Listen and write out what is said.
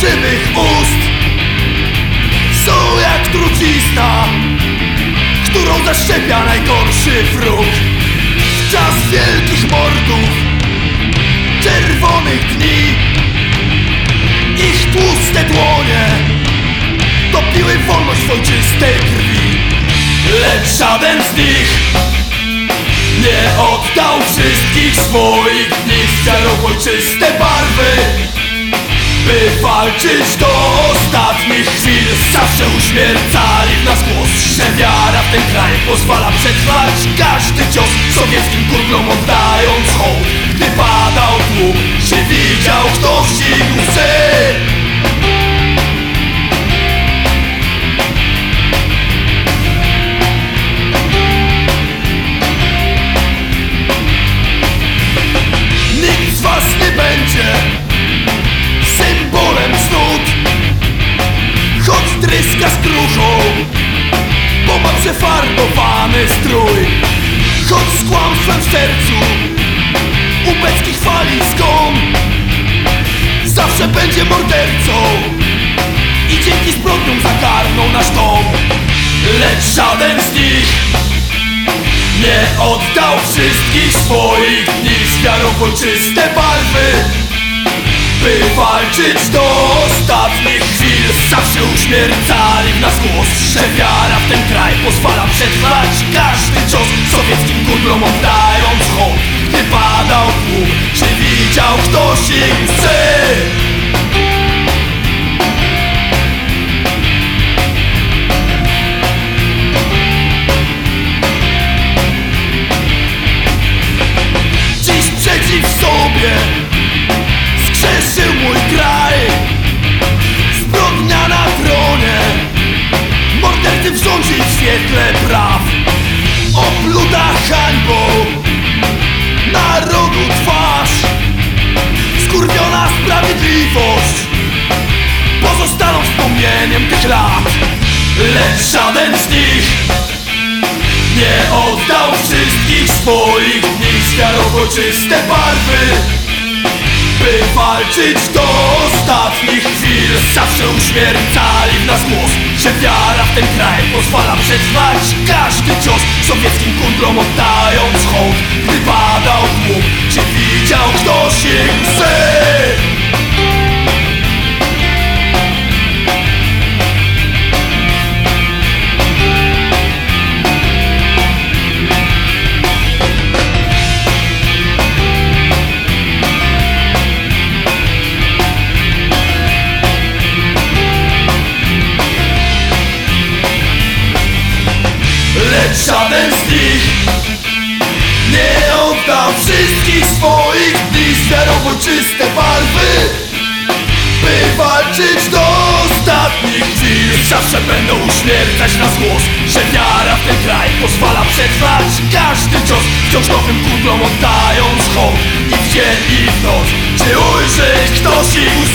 fałszywych ust. Są jak trucizna Którą zaszczepia najgorszy wróg. W czas wielkich mordów Czerwonych dni Ich tłuste dłonie Topiły wolność w ojczystej krwi. Lecz żaden z nich nie oddał wszystkich swoich dni w ojczyste barwy By walczyć do ostatnich chwil. Zawsze uśmiercali w nas głos. Że wiara w ten kraj pozwala przetrwać Każdy cios tryska stróżą Bo ma przefarbowany strój. Choć z kłamstwem w sercu. Ubecki chwali zgon Zawsze będzie mordercą. I dzięki zbrodniom zagarną nasz dom. Lecz żaden z nich nie oddał wszystkich swoich dni z ojczyste barwy By walczyć do ostatnich chwil. Zawsze uśmiercali w nas głos Że wiara w ten kraj pozwala przetrwać. Każdy cios Sowieckim kurglom oddając hołd Gdy padał tłum, czy widział ktoś ich łzy? Dziś przeciw sobie w sądzie i świetle praw. Opluta hańbą Narodu twarz. Skurwiona sprawiedliwość Pozostaną wspomnieniem tych lat. Lecz żaden z nich nie oddał wszystkich swoich dni. W ojczyste barwy By walczyć do ostatnich chwil. Zawsze uśmiercali w nas głos Że wiara w ten kraj pozwala przetrwać. Każdy cios Sowieckim kundlom oddając hołd Gdy padał tłum, czy widział ktoś ich żaden z nich. Nie oddał wszystkich swoich dni w ojczyste barwy By walczyć do ostatnich chwil. Zawsze będą uśmiercać nas głos Że wiara w ten kraj pozwala przetrwać Każdy cios. Wciąż nowym kundlom oddając hołd I w dzień i w noc Czy ujrzy ktoś ich